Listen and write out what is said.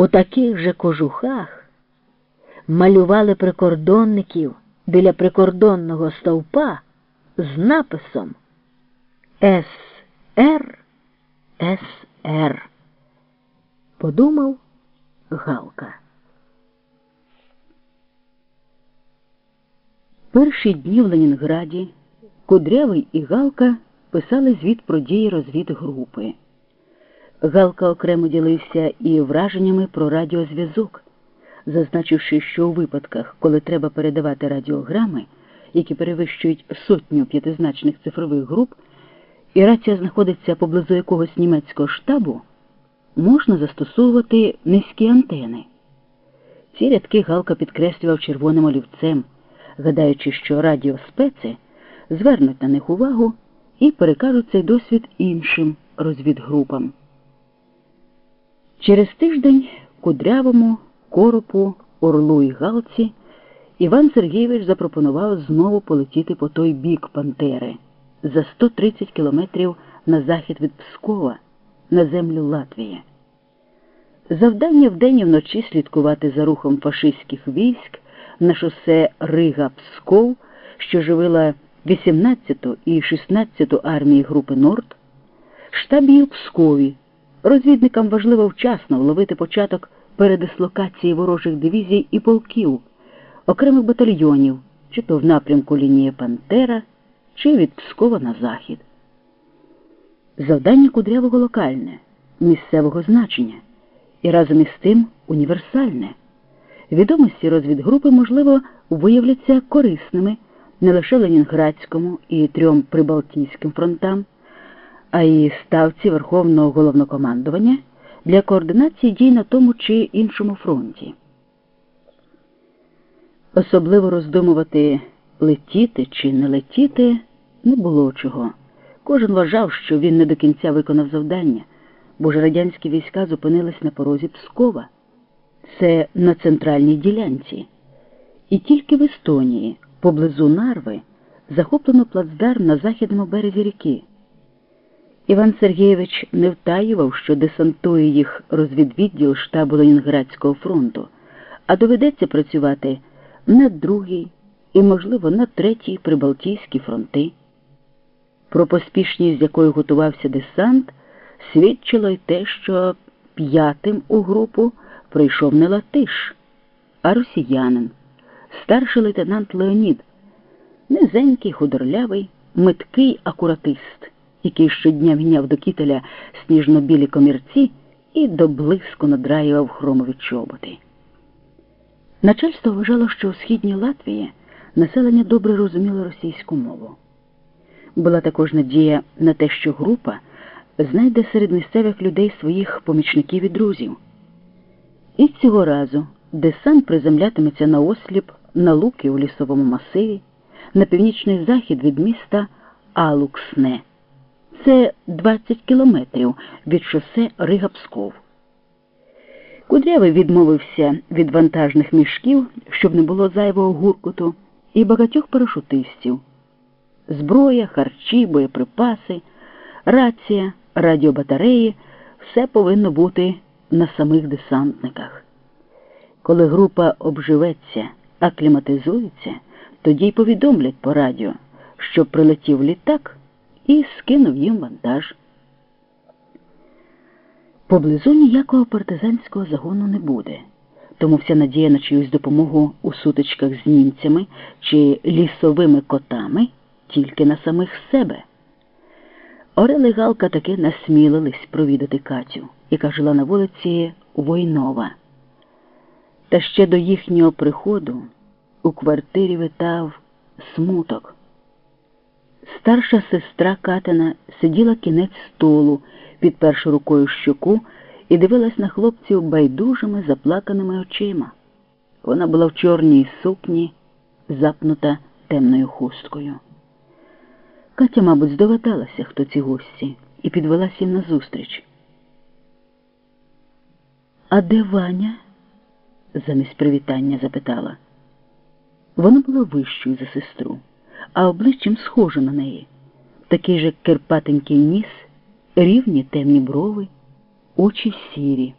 У таких же кожухах малювали прикордонників біля прикордонного стовпа з написом СР СР. Подумав Галка. Перші дні в Ленінграді Кудрявий і Галка писали звіт про дії розвідгрупи. Галка окремо ділився і враженнями про радіозв'язок, зазначивши, що у випадках, коли треба передавати радіограми, які перевищують сотню п'ятизначних цифрових груп, і рація знаходиться поблизу якогось німецького штабу, можна застосовувати низькі антени. Ці рядки Галка підкреслював червоним олівцем, гадаючи, що радіоспеци звернуть на них увагу і перекажуть цей досвід іншим розвідгрупам. Через тиждень Кудрявому, Коропу, Орлу і Галці Іван Сергійович запропонував знову полетіти по той бік Пантери за 130 кілометрів на захід від Пскова на землю Латвії. Завдання вдень і вночі слідкувати за рухом фашистських військ на шосе Рига Псков, що живила 18-ту і 16-ту армії групи Норд, штаб її у Пскові. Розвідникам важливо вчасно вловити початок передислокації ворожих дивізій і полків, окремих батальйонів, чи то в напрямку лінії Пантера, чи від Пскова на захід. Завдання кудрявого локальне, місцевого значення і разом із тим універсальне. Відомості розвідгрупи, можливо, виявляться корисними не лише Ленінградському і трьом прибалтійським фронтам, а й ставці Верховного головнокомандування для координації дій на тому чи іншому фронті. Особливо роздумувати летіти чи не летіти не було чого. Кожен вважав, що він не до кінця виконав завдання, бо ж радянські війська зупинились на порозі Пскова. Це на центральній ділянці. І тільки в Естонії, поблизу Нарви, захоплено плацдарм на західному березі ріки. Іван Сергійович не втаював, що десантує їх розвідвідділ штабу Ленінградського фронту, а доведеться працювати на другий і, можливо, на третій Прибалтійські фронти. Про поспішність, з якою готувався десант, свідчило й те, що п'ятим у групу прийшов не латиш, а росіянин, старший лейтенант Леонід, низенький, худорлявий, миткий акуратист, який щодня міняв до кітеля сніжно-білі комірці і до блиску надраював хромові чоботи. Начальство вважало, що у східній Латвії населення добре розуміло російську мову. Була також надія на те, що група знайде серед місцевих людей своїх помічників і друзів. І цього разу десант приземлятиметься на осліп на луки у лісовому масиві, на північний захід від міста Алуксне. Це 20 кілометрів від шосе Рига-Псков. Кудрявий відмовився від вантажних мішків, щоб не було зайвого гуркоту, і багатьох парашутистів. Зброя, харчі, боєприпаси, рація, радіобатареї все повинно бути на самих десантниках. Коли група обживеться, акліматизується, тоді й повідомлять по радіо, що прилетів літак і скинув їм вантаж. Поблизу ніякого партизанського загону не буде, тому вся надія на чиюсь допомогу у сутичках з німцями чи лісовими котами тільки на самих себе. Орел і Галка таки насмілились провідати Катю, яка жила на вулиці Войнова. Та ще до їхнього приходу у квартирі витав смуток. Старша сестра Катина сиділа кінець столу, підперши рукою щоку, і дивилась на хлопців байдужими заплаканими очима. Вона була в чорній сукні, запнута темною хусткою. Катя, мабуть, здогадалася, хто ці гості, і підвелася їм назустріч. А де Ваня? замість привітання запитала. Вона була вищою за сестру, а обличчям схоже на неї. Такий же кирпатенький ніс, рівні темні брови, очі сірі.